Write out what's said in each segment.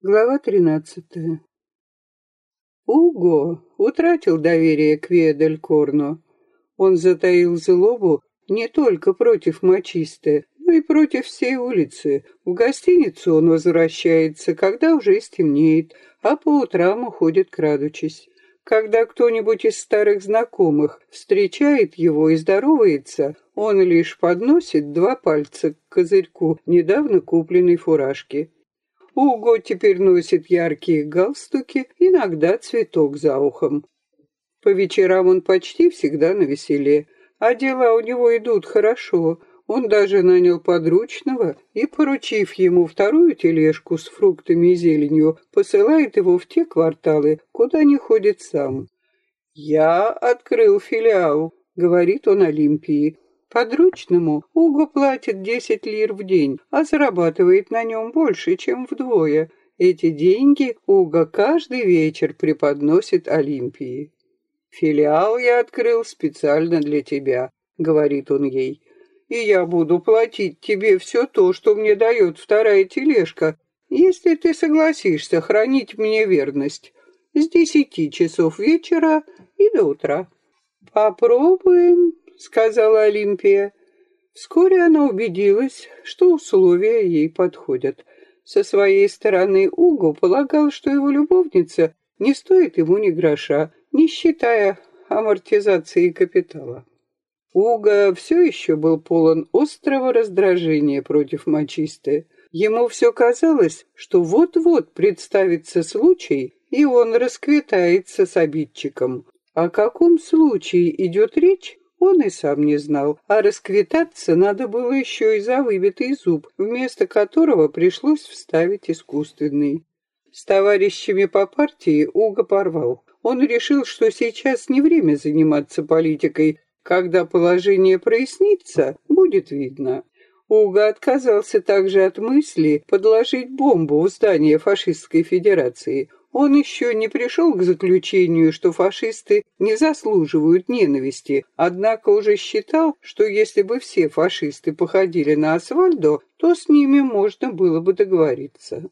Глава тринадцатая. Уго утратил доверие к Корно. Он затаил злобу не только против Мачисты, но и против всей улицы. В гостиницу он возвращается, когда уже стемнеет, а по утрам уходит крадучись. Когда кто-нибудь из старых знакомых встречает его и здоровается, он лишь подносит два пальца к козырьку недавно купленной фуражки. Уго теперь носит яркие галстуки, иногда цветок за ухом. По вечерам он почти всегда на веселе, а дела у него идут хорошо. Он даже нанял подручного и, поручив ему вторую тележку с фруктами и зеленью, посылает его в те кварталы, куда не ходит сам. «Я открыл филиал», — говорит он Олимпии. Подручному Уго платит 10 лир в день, а зарабатывает на нем больше, чем вдвое. Эти деньги Уго каждый вечер преподносит Олимпии. «Филиал я открыл специально для тебя», — говорит он ей. «И я буду платить тебе все то, что мне дает вторая тележка, если ты согласишься хранить мне верность с десяти часов вечера и до утра». «Попробуем», сказала Олимпия. Вскоре она убедилась, что условия ей подходят. Со своей стороны Уго полагал, что его любовница не стоит ему ни гроша, не считая амортизации капитала. Уго все еще был полон острого раздражения против мачисты. Ему все казалось, что вот-вот представится случай, и он расквитается с обидчиком. О каком случае идет речь, он и сам не знал, а расквитаться надо было еще и за выбитый зуб, вместо которого пришлось вставить искусственный. С товарищами по партии Уго порвал. Он решил, что сейчас не время заниматься политикой. Когда положение прояснится, будет видно. Уго отказался также от мысли подложить бомбу в здание фашистской федерации. Он еще не пришел к заключению, что фашисты не заслуживают ненависти, однако уже считал, что если бы все фашисты походили на Асвальдо, то с ними можно было бы договориться.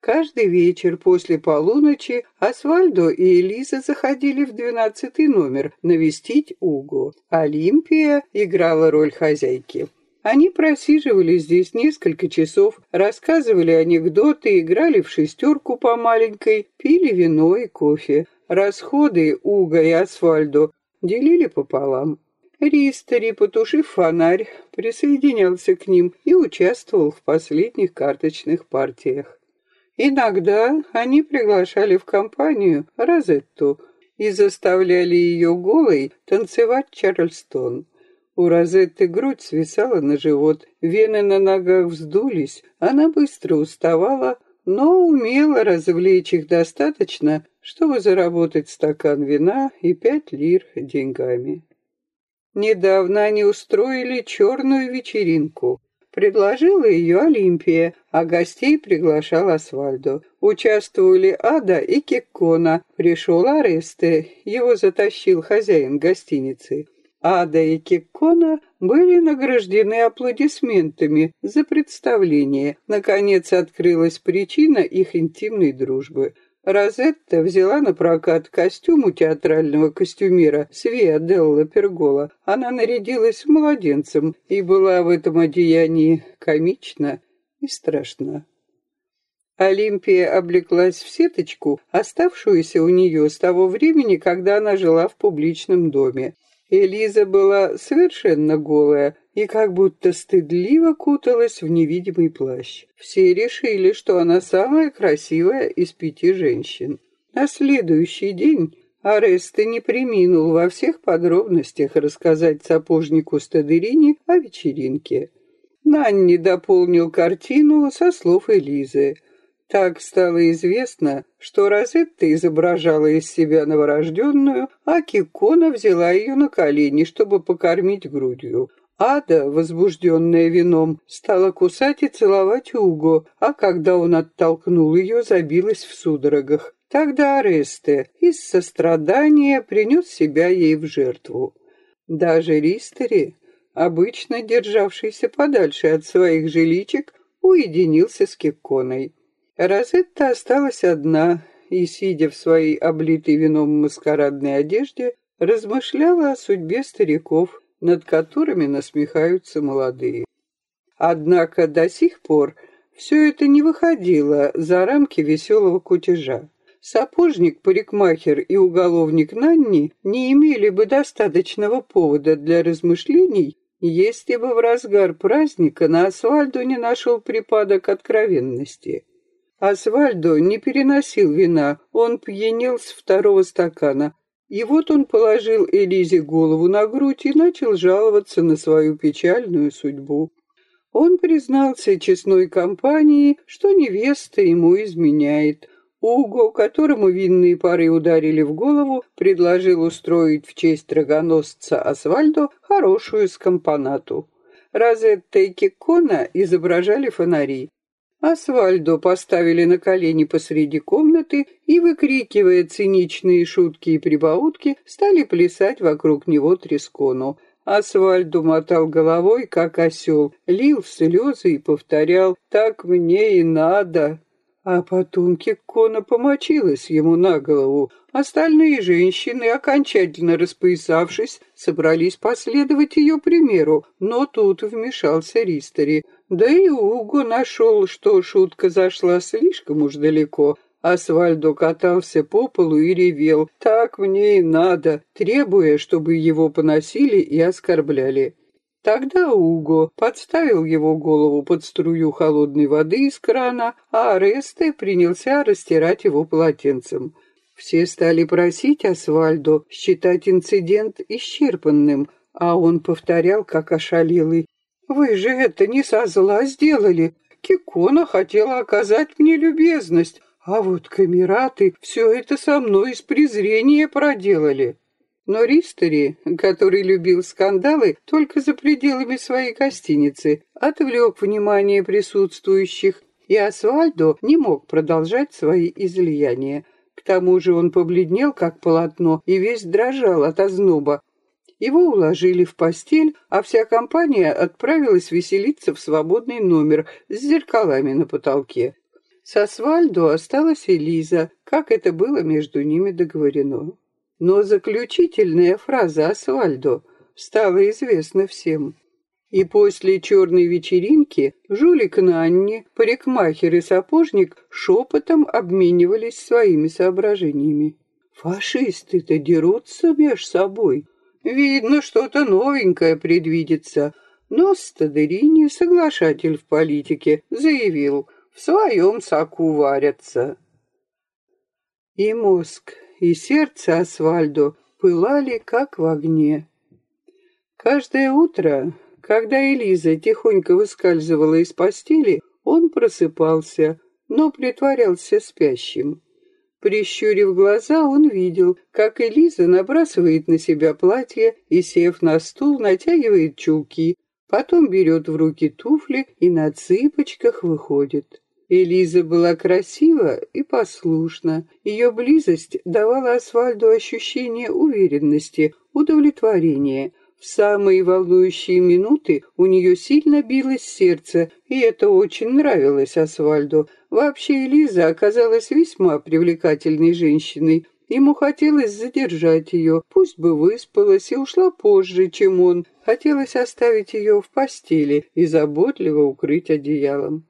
Каждый вечер после полуночи Асвальдо и Элиза заходили в двенадцатый номер навестить Уго. Олимпия играла роль хозяйки. Они просиживали здесь несколько часов, рассказывали анекдоты, играли в шестерку по маленькой, пили вино и кофе. Расходы Уга и Асфальдо делили пополам. Ристери, потушив фонарь, присоединялся к ним и участвовал в последних карточных партиях. Иногда они приглашали в компанию Розетту и заставляли ее голой танцевать Чарльстон. У Розетты грудь свисала на живот, вены на ногах вздулись, она быстро уставала, но умела развлечь их достаточно, чтобы заработать стакан вина и пять лир деньгами. Недавно они устроили черную вечеринку. Предложила ее Олимпия, а гостей приглашал Асвальдо. Участвовали Ада и Кеккона. Пришел Аресте, его затащил хозяин гостиницы. Ада и Киккона были награждены аплодисментами за представление. Наконец открылась причина их интимной дружбы. Розетта взяла на прокат костюм у театрального костюмера Свия Делла Пергола. Она нарядилась младенцем и была в этом одеянии комична и страшна. Олимпия облеклась в сеточку, оставшуюся у нее с того времени, когда она жила в публичном доме. Элиза была совершенно голая и как будто стыдливо куталась в невидимый плащ. Все решили, что она самая красивая из пяти женщин. На следующий день Аресте не приминул во всех подробностях рассказать сапожнику Стадерини о вечеринке. Нанни дополнил картину со слов Элизы – так стало известно, что Розетта изображала из себя новорожденную, а Кикона взяла ее на колени, чтобы покормить грудью. Ада, возбужденная вином, стала кусать и целовать Уго, а когда он оттолкнул ее, забилась в судорогах. Тогда Аресте из сострадания принес себя ей в жертву. Даже Ристери, обычно державшийся подальше от своих жиличек, уединился с Киконой. Розетта осталась одна и, сидя в своей облитой вином маскарадной одежде, размышляла о судьбе стариков, над которыми насмехаются молодые. Однако до сих пор все это не выходило за рамки веселого кутежа. Сапожник, парикмахер и уголовник Нанни не имели бы достаточного повода для размышлений, если бы в разгар праздника на Асфальду не нашел припадок откровенности. Асвальдо не переносил вина, он пьянел с второго стакана. И вот он положил Элизе голову на грудь и начал жаловаться на свою печальную судьбу. Он признался честной компании, что невеста ему изменяет. Уго, которому винные пары ударили в голову, предложил устроить в честь драгоносца Асвальдо хорошую скомпонату. Розетта и Киккона изображали фонари. Асвальдо поставили на колени посреди комнаты и, выкрикивая циничные шутки и прибаутки, стали плясать вокруг него трескону. Асвальдо мотал головой, как осел, лил слезы и повторял «Так мне и надо». А потом Киккона помочилась ему на голову. Остальные женщины, окончательно распоясавшись, собрались последовать ее примеру, но тут вмешался Ристери. Да и Уго нашел, что шутка зашла слишком уж далеко. Асвальдо катался по полу и ревел. «Так мне и надо», требуя, чтобы его поносили и оскорбляли. Тогда Уго подставил его голову под струю холодной воды из крана, а Аресте принялся растирать его полотенцем. Все стали просить Асвальдо считать инцидент исчерпанным, а он повторял, как ошалелый. «Вы же это не со зла сделали. Кикона хотела оказать мне любезность, а вот камераты все это со мной из презрения проделали». Но Ристери, который любил скандалы только за пределами своей гостиницы, отвлек внимание присутствующих, и Асвальдо не мог продолжать свои излияния. К тому же он побледнел, как полотно, и весь дрожал от озноба. Его уложили в постель, а вся компания отправилась веселиться в свободный номер с зеркалами на потолке. С Асвальдо осталась Элиза, как это было между ними договорено. Но заключительная фраза Асвальдо стала известна всем. И после черной вечеринки жулик Нанни, парикмахер и сапожник шепотом обменивались своими соображениями. «Фашисты-то дерутся меж собой. Видно, что-то новенькое предвидится». Но Стадерини, соглашатель в политике, заявил, в своем соку варятся. И мозг, и сердце Асвальдо пылали, как в огне. Каждое утро, когда Элиза тихонько выскальзывала из постели, он просыпался, но притворялся спящим. Прищурив глаза, он видел, как Элиза набрасывает на себя платье и, сев на стул, натягивает чулки, потом берет в руки туфли и на цыпочках выходит. Элиза была красива и послушна. Ее близость давала Асфальду ощущение уверенности, удовлетворения. В самые волнующие минуты у нее сильно билось сердце, и это очень нравилось Асфальду. Вообще Элиза оказалась весьма привлекательной женщиной. Ему хотелось задержать ее, пусть бы выспалась и ушла позже, чем он. Хотелось оставить ее в постели и заботливо укрыть одеялом.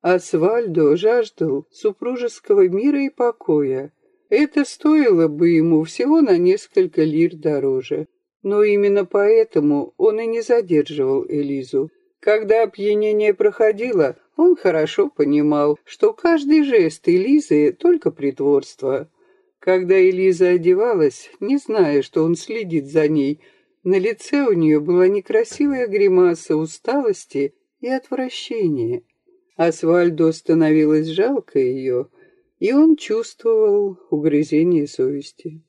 Асвальдо жаждал супружеского мира и покоя. Это стоило бы ему всего на несколько лир дороже. Но именно поэтому он и не задерживал Элизу. Когда опьянение проходило, он хорошо понимал, что каждый жест Элизы — только притворство. Когда Элиза одевалась, не зная, что он следит за ней, на лице у нее была некрасивая гримаса усталости и отвращения. Асвальду становилось жалко ее, и он чувствовал угрызение совести.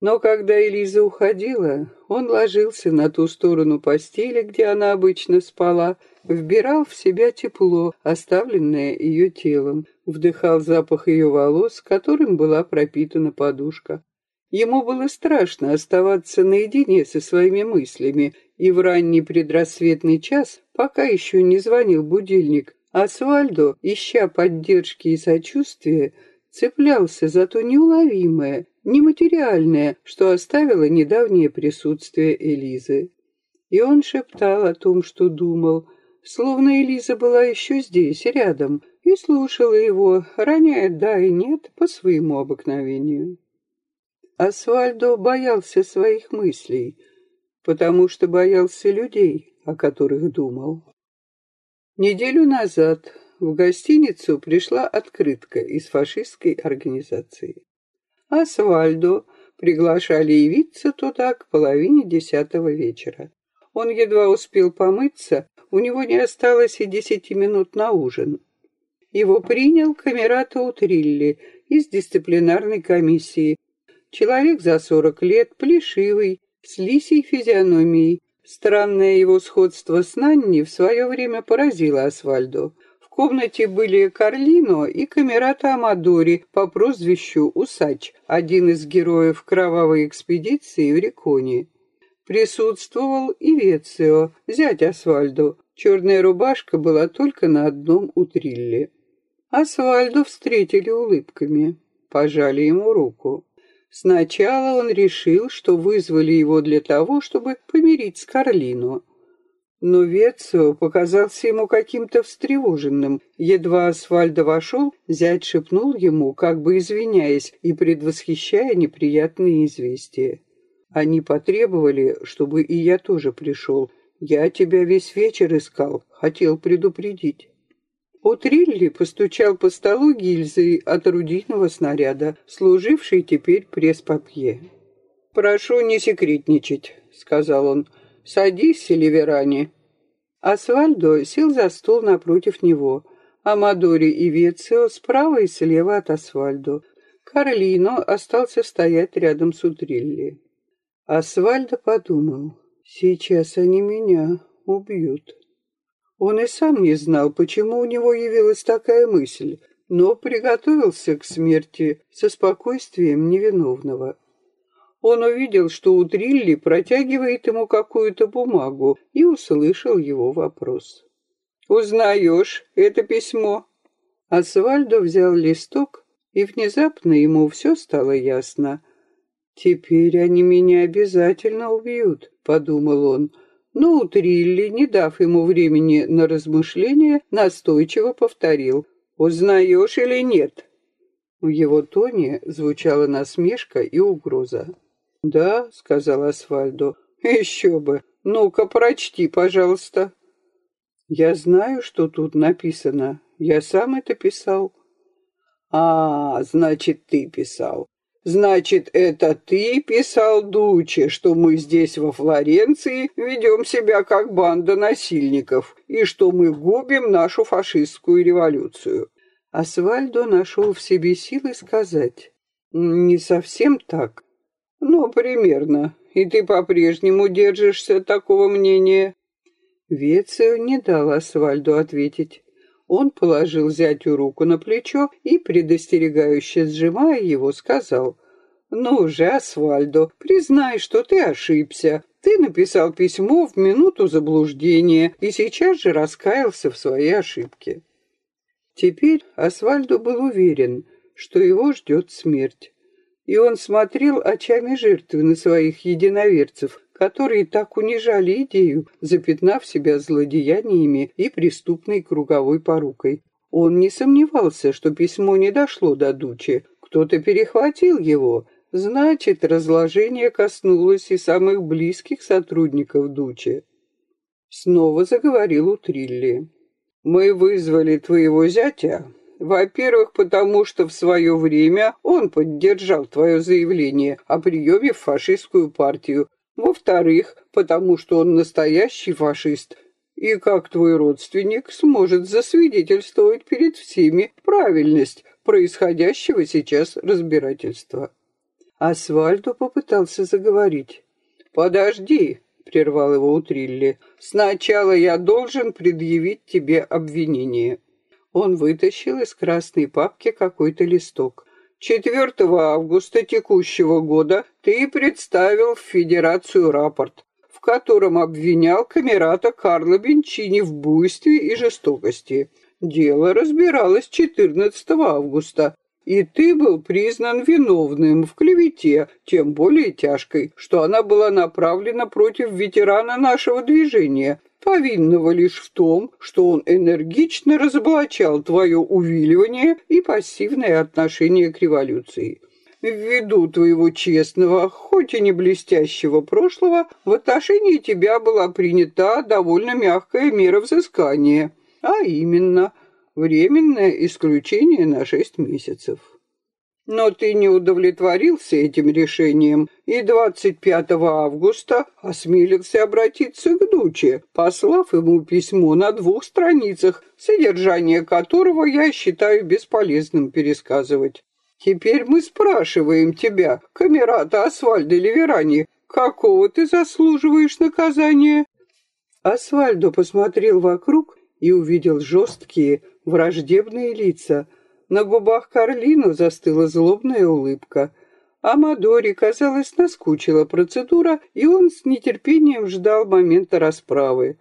Но когда Элиза уходила, он ложился на ту сторону постели, где она обычно спала, вбирал в себя тепло, оставленное ее телом, вдыхал запах ее волос, которым была пропитана подушка. Ему было страшно оставаться наедине со своими мыслями, и в ранний предрассветный час, пока еще не звонил будильник, Асвальдо, ища поддержки и сочувствия, цеплялся за то неуловимое, нематериальное, что оставило недавнее присутствие Элизы. И он шептал о том, что думал, словно Элиза была еще здесь, рядом, и слушала его, роняя «да» и «нет» по своему обыкновению. Асвальдо боялся своих мыслей, потому что боялся людей, о которых думал. Неделю назад в гостиницу пришла открытка из фашистской организации. Асвальдо приглашали явиться туда к половине десятого вечера. Он едва успел помыться, у него не осталось и десяти минут на ужин. Его принял камерата Утрилли из дисциплинарной комиссии. Человек за сорок лет, плешивый, с лисей физиономией. Странное его сходство с Нанни в свое время поразило Асвальдо. Комнате были Карлино и камерата Амадори по прозвищу Усач, один из героев кровавой экспедиции в Реконе. Присутствовал и Вецио, зять Асвальдо. Черная рубашка была только на одном утрилле. Асвальду встретили улыбками, пожали ему руку. Сначала он решил, что вызвали его для того, чтобы помирить с Карлину. Но Вецио показался ему каким-то встревоженным. Едва Асфальдо вошел, зять шепнул ему, как бы извиняясь и предвосхищая неприятные известия. Они потребовали, чтобы и я тоже пришел. Я тебя весь вечер искал, хотел предупредить. Утрилли постучал по столу гильзой от орудийного снаряда, служившей теперь пресс-папье. «Прошу не секретничать», — сказал он. «Садись, Селиверани». Асвальдо сел за стол напротив него. Амадори и Вецио справа и слева от Асвальдо. Карлино остался стоять рядом с Утрилли. Асвальдо подумал, сейчас они меня убьют. Он и сам не знал, почему у него явилась такая мысль, но приготовился к смерти со спокойствием невиновного. Он увидел, что у Трилли протягивает ему какую-то бумагу и услышал его вопрос. «Узнаешь это письмо?» Асвальдо взял листок, и внезапно ему все стало ясно. «Теперь они меня обязательно убьют», — подумал он, — но Трилли, не дав ему времени на размышления, настойчиво повторил «Узнаешь или нет?» В его тоне звучала насмешка и угроза. «Да», — сказал Асфальдо, — «еще бы. Ну-ка, прочти, пожалуйста». «Я знаю, что тут написано. Я сам это писал». «А, значит, ты писал. Значит, это ты писал Дуче, что мы здесь во Флоренции ведем себя как банда насильников и что мы губим нашу фашистскую революцию. Асвальдо нашел в себе силы сказать. Не совсем так. Ну, примерно. И ты по-прежнему держишься такого мнения? Вецио не дал Асвальду ответить. Он положил зятю руку на плечо и, предостерегающе сжимая его, сказал, «Ну же, Асфальдо, признай, что ты ошибся. Ты написал письмо в минуту заблуждения и сейчас же раскаялся в своей ошибке». Теперь Асфальдо был уверен, что его ждет смерть. И он смотрел очами жертвы на своих единоверцев, которые так унижали идею, запятнав себя злодеяниями и преступной круговой порукой. Он не сомневался, что письмо не дошло до Дучи. Кто-то перехватил его. Значит, разложение коснулось и самых близких сотрудников Дучи. Снова заговорил Утрилли. «Мы вызвали твоего зятя, во-первых, потому что в свое время он поддержал твое заявление о приеме в фашистскую партию, во-вторых, потому что он настоящий фашист, и как твой родственник сможет засвидетельствовать перед всеми правильность происходящего сейчас разбирательства. Асвальдо попытался заговорить. «Подожди», — прервал его Утрилли, — «сначала я должен предъявить тебе обвинение». Он вытащил из красной папки какой-то листок. 4 августа текущего года ты представил в Федерацию рапорт, в котором обвинял камерата Карла Бенчини в буйстве и жестокости. Дело разбиралось 14 августа, и ты был признан виновным в клевете, тем более тяжкой, что она была направлена против ветерана нашего движения, повинного лишь в том, что он энергично разоблачал твое увиливание и пассивное отношение к революции. Ввиду твоего честного, хоть и не блестящего прошлого, в отношении тебя была принята довольно мягкая мера взыскания, а именно временное исключение на шесть месяцев. Но ты не удовлетворился этим решением и 25 августа осмелился обратиться к Дуче, послав ему письмо на двух страницах, содержание которого я считаю бесполезным пересказывать. Теперь мы спрашиваем тебя, камерата Асфальдо Ливерани, какого ты заслуживаешь наказания?» Асфальдо посмотрел вокруг и увидел жесткие, враждебные лица. На губах Карлину застыла злобная улыбка. Амадори, казалось, наскучила процедура, и он с нетерпением ждал момента расправы.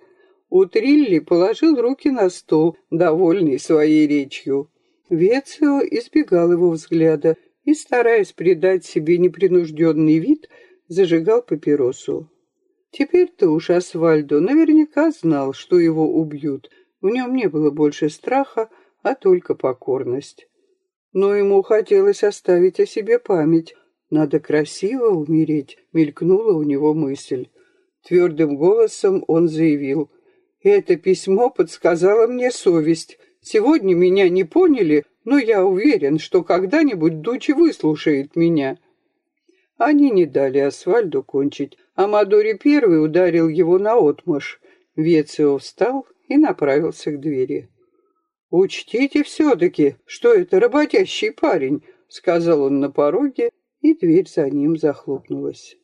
Утрилли положил руки на стол, довольный своей речью. Вецио избегал его взгляда и, стараясь придать себе непринужденный вид, зажигал папиросу. Теперь-то уж Асвальдо наверняка знал, что его убьют. В нем не было больше страха, а только покорность. Но ему хотелось оставить о себе память. Надо красиво умереть, мелькнула у него мысль. Твердым голосом он заявил. «Это письмо подсказало мне совесть. Сегодня меня не поняли, но я уверен, что когда-нибудь Дучи выслушает меня». Они не дали Асфальду кончить. Амадори первый ударил его наотмашь. Вецио встал и направился к двери. «Учтите все-таки, что это работящий парень», — сказал он на пороге, и дверь за ним захлопнулась.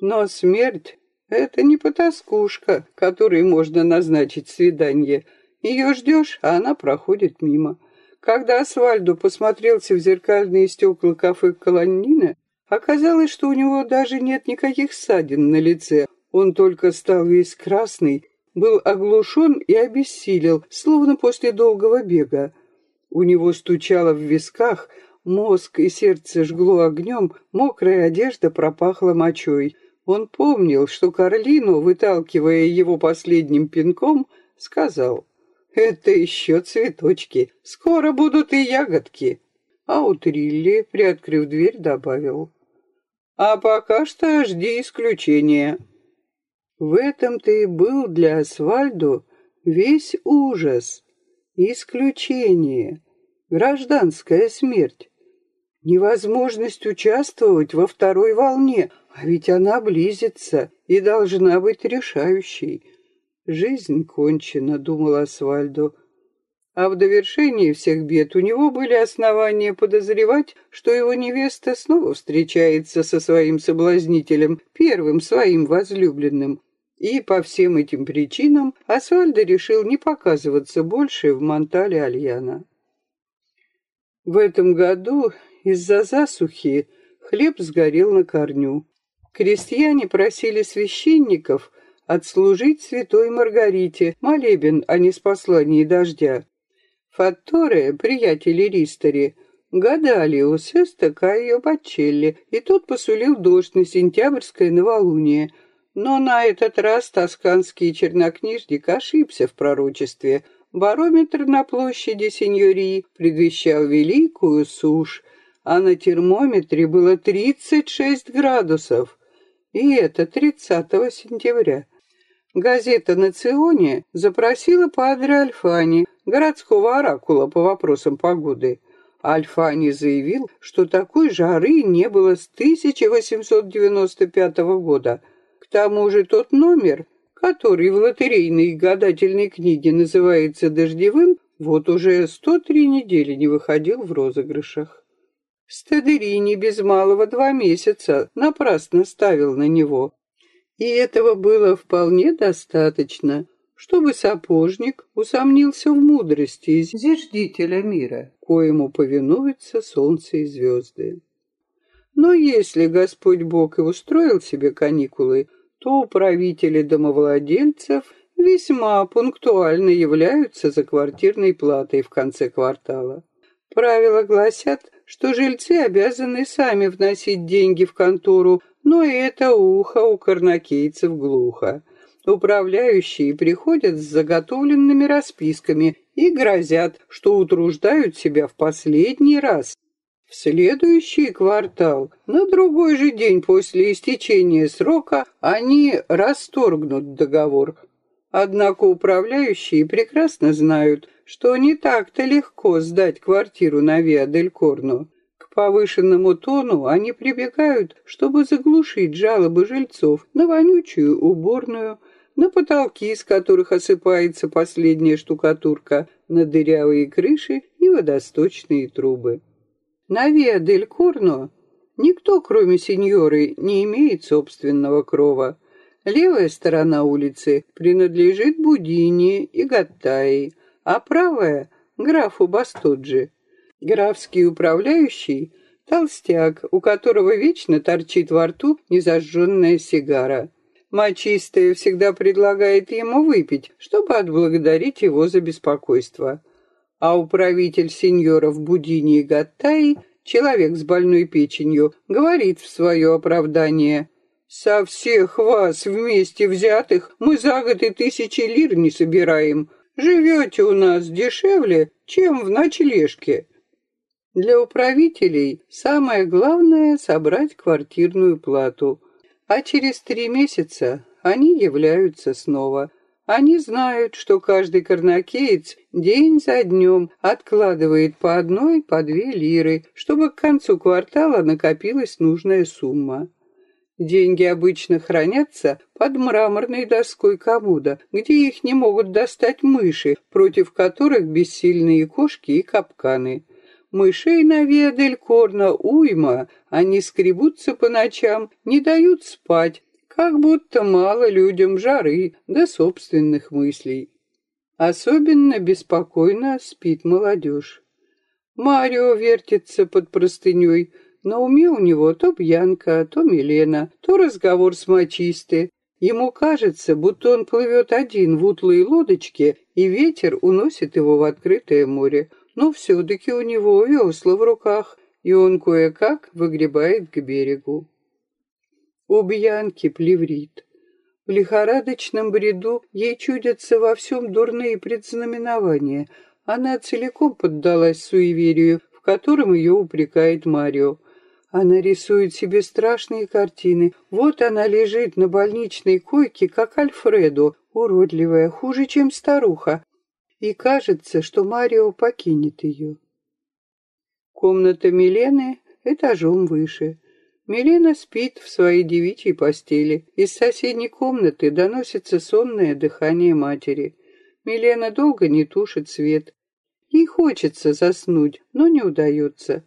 Но смерть — это не потаскушка, которой можно назначить свидание — ее ждешь, а она проходит мимо. Когда Асфальду посмотрелся в зеркальные стекла кафе «Колоннина», оказалось, что у него даже нет никаких ссадин на лице. Он только стал весь красный, был оглушен и обессилел, словно после долгого бега. У него стучало в висках, мозг и сердце жгло огнем, мокрая одежда пропахла мочой. Он помнил, что Карлину, выталкивая его последним пинком, сказал — это еще цветочки. Скоро будут и ягодки. А у Трилли, приоткрыв дверь, добавил. А пока что жди исключения. В этом-то и был для Асфальдо весь ужас. Исключение. Гражданская смерть. Невозможность участвовать во второй волне, а ведь она близится и должна быть решающей. Жизнь кончена, думал Асвальдо. А в довершении всех бед у него были основания подозревать, что его невеста снова встречается со своим соблазнителем, первым своим возлюбленным. И по всем этим причинам Асвальдо решил не показываться больше в Монтале Альяна. В этом году из-за засухи хлеб сгорел на корню. Крестьяне просили священников отслужить святой Маргарите молебен о неспослании дождя. Фатторе, приятели Ристори, гадали у Сеста Кайо Бачелли, и тот посулил дождь на сентябрьское новолуние. Но на этот раз тосканский чернокнижник ошибся в пророчестве. Барометр на площади Синьории предвещал великую сушь, а на термометре было 36 градусов. И это 30 сентября. Газета «Национе» запросила падре Альфани, городского оракула по вопросам погоды. Альфани заявил, что такой жары не было с 1895 года. К тому же тот номер, который в лотерейной гадательной книге называется «Дождевым», вот уже 103 недели не выходил в розыгрышах. Стадерини без малого два месяца напрасно ставил на него. И этого было вполне достаточно, чтобы сапожник усомнился в мудрости зиждителя мира, коему повинуются солнце и звезды. Но если Господь Бог и устроил себе каникулы, то управители домовладельцев весьма пунктуально являются за квартирной платой в конце квартала. Правила гласят, что жильцы обязаны сами вносить деньги в контору, но это ухо у карнакейцев глухо. Управляющие приходят с заготовленными расписками и грозят, что утруждают себя в последний раз. В следующий квартал, на другой же день после истечения срока, они расторгнут договор. Однако управляющие прекрасно знают, что не так-то легко сдать квартиру на Виа-дель-Корно. К повышенному тону они прибегают, чтобы заглушить жалобы жильцов на вонючую уборную, на потолки, из которых осыпается последняя штукатурка, на дырявые крыши и водосточные трубы. На Виа-дель-Корно никто, кроме сеньоры, не имеет собственного крова. Левая сторона улицы принадлежит Будине и Гаттаи, а правая — графу Бастуджи. Графский управляющий — толстяк, у которого вечно торчит во рту незажженная сигара. Мочистая всегда предлагает ему выпить, чтобы отблагодарить его за беспокойство. А управитель сеньоров Будини и Гаттаи, человек с больной печенью, говорит в свое оправдание со всех вас вместе взятых мы за год и тысячи лир не собираем. Живете у нас дешевле, чем в ночлежке. Для управителей самое главное — собрать квартирную плату. А через три месяца они являются снова. Они знают, что каждый карнакеец день за днем откладывает по одной, по две лиры, чтобы к концу квартала накопилась нужная сумма. Деньги обычно хранятся под мраморной доской комода, где их не могут достать мыши, против которых бессильные кошки и капканы. Мышей на Виадель Корна уйма, они скребутся по ночам, не дают спать, как будто мало людям жары до собственных мыслей. Особенно беспокойно спит молодежь. Марио вертится под простыней, на уме у него то Бьянка, то Милена, то разговор с мочистой. Ему кажется, будто он плывет один в утлой лодочке, и ветер уносит его в открытое море. Но все-таки у него весла в руках, и он кое-как выгребает к берегу. У Бьянки плеврит. В лихорадочном бреду ей чудятся во всем дурные предзнаменования. Она целиком поддалась суеверию, в котором ее упрекает Марио. Она рисует себе страшные картины. Вот она лежит на больничной койке, как Альфредо, уродливая, хуже, чем старуха. И кажется, что Марио покинет ее. Комната Милены этажом выше. Милена спит в своей девичьей постели. Из соседней комнаты доносится сонное дыхание матери. Милена долго не тушит свет. Ей хочется заснуть, но не удается.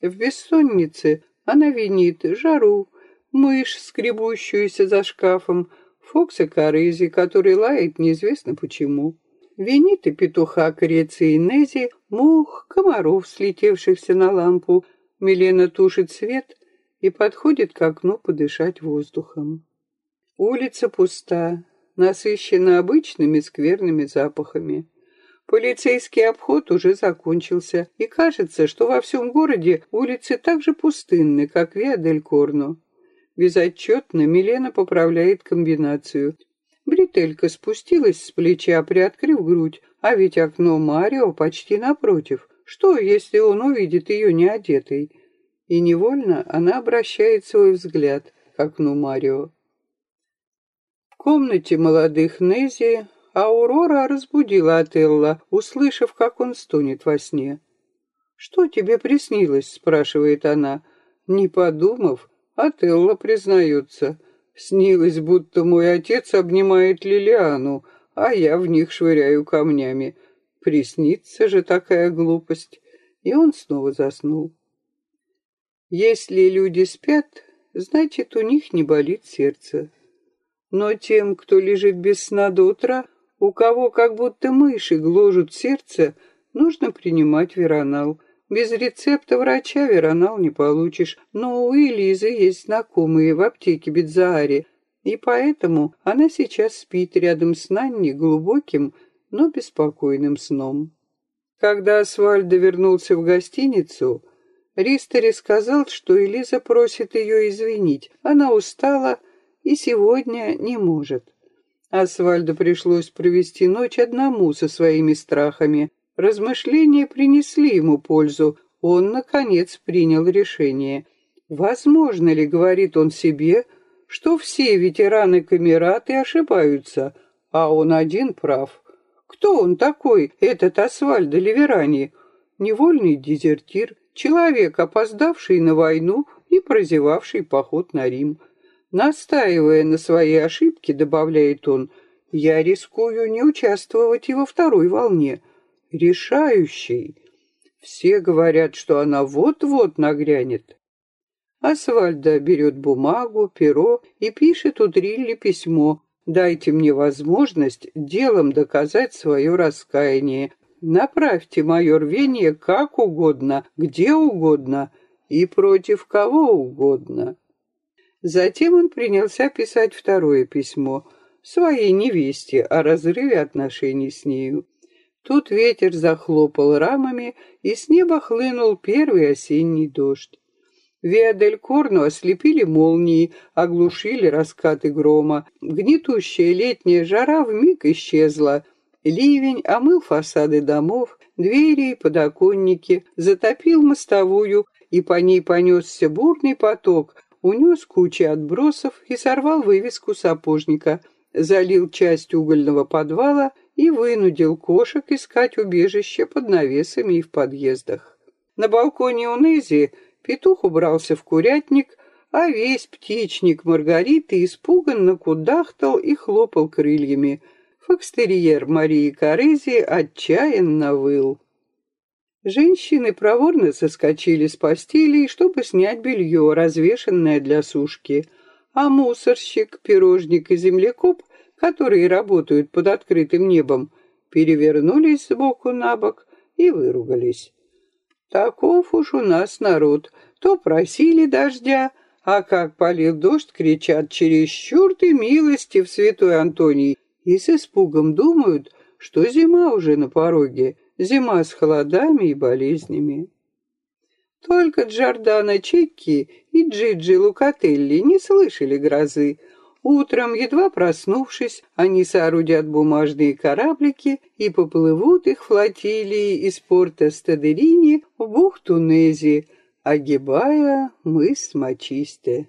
В бессоннице она винит жару, мышь, скребущуюся за шкафом, Фокса Корызи, который лает неизвестно почему. Винит и петуха Креции Нези, мух, комаров, слетевшихся на лампу. Милена тушит свет и подходит к окну подышать воздухом. Улица пуста, насыщена обычными скверными запахами. Полицейский обход уже закончился, и кажется, что во всем городе улицы так же пустынны, как Виа-дель-Корно. Безотчетно Милена поправляет комбинацию. Бретелька спустилась с плеча, приоткрыв грудь, а ведь окно Марио почти напротив. Что, если он увидит ее неодетой? И невольно она обращает свой взгляд к окну Марио. В комнате молодых Нези Аурора разбудила Отелла, услышав, как он стонет во сне. «Что тебе приснилось?» — спрашивает она. Не подумав, Отелла признается. «Снилось, будто мой отец обнимает Лилиану, а я в них швыряю камнями. Приснится же такая глупость». И он снова заснул. Если люди спят, значит, у них не болит сердце. Но тем, кто лежит без сна до утра, у кого как будто мыши гложут сердце, нужно принимать веронал. Без рецепта врача веронал не получишь, но у Элизы есть знакомые в аптеке Бедзааре. И поэтому она сейчас спит рядом с Нанни глубоким, но беспокойным сном. Когда Асвальдо вернулся в гостиницу, Ристери сказал, что Элиза просит ее извинить. Она устала и сегодня не может. Асвальду пришлось провести ночь одному со своими страхами. Размышления принесли ему пользу. Он, наконец, принял решение. «Возможно ли, — говорит он себе, — что все ветераны Камераты ошибаются, а он один прав? Кто он такой, этот Асвальдо Ливерани? Невольный дезертир, человек, опоздавший на войну и прозевавший поход на Рим. Настаивая на своей ошибке, добавляет он, я рискую не участвовать и во второй волне. Решающей. Все говорят, что она вот-вот нагрянет. Асвальда берет бумагу, перо и пишет у Дрилли письмо. «Дайте мне возможность делом доказать свое раскаяние. Направьте мое рвение как угодно, где угодно и против кого угодно». Затем он принялся писать второе письмо своей невесте о разрыве отношений с нею. Тут ветер захлопал рамами, и с неба хлынул первый осенний дождь. Виадель Корну ослепили молнии, оглушили раскаты грома. Гнетущая летняя жара вмиг исчезла. Ливень омыл фасады домов, двери и подоконники, затопил мостовую, и по ней понесся бурный поток, унес кучи отбросов и сорвал вывеску сапожника, залил часть угольного подвала и вынудил кошек искать убежище под навесами и в подъездах. На балконе у Нези петух убрался в курятник, а весь птичник Маргариты испуганно кудахтал и хлопал крыльями. Фокстерьер Марии Корези отчаянно выл. Женщины проворно соскочили с постели, чтобы снять белье, развешенное для сушки, а мусорщик, пирожник и землекоп, которые работают под открытым небом, перевернулись сбоку на бок и выругались. Таков уж у нас народ. То просили дождя, а как полил дождь, кричат «Чересчур ты милости в святой Антоний!» И с испугом думают, что зима уже на пороге, зима с холодами и болезнями. Только Джордана Чекки и Джиджи Лукателли не слышали грозы. Утром, едва проснувшись, они соорудят бумажные кораблики и поплывут их флотилии из порта Стадерини в бухту Нези, огибая мыс Мачисте.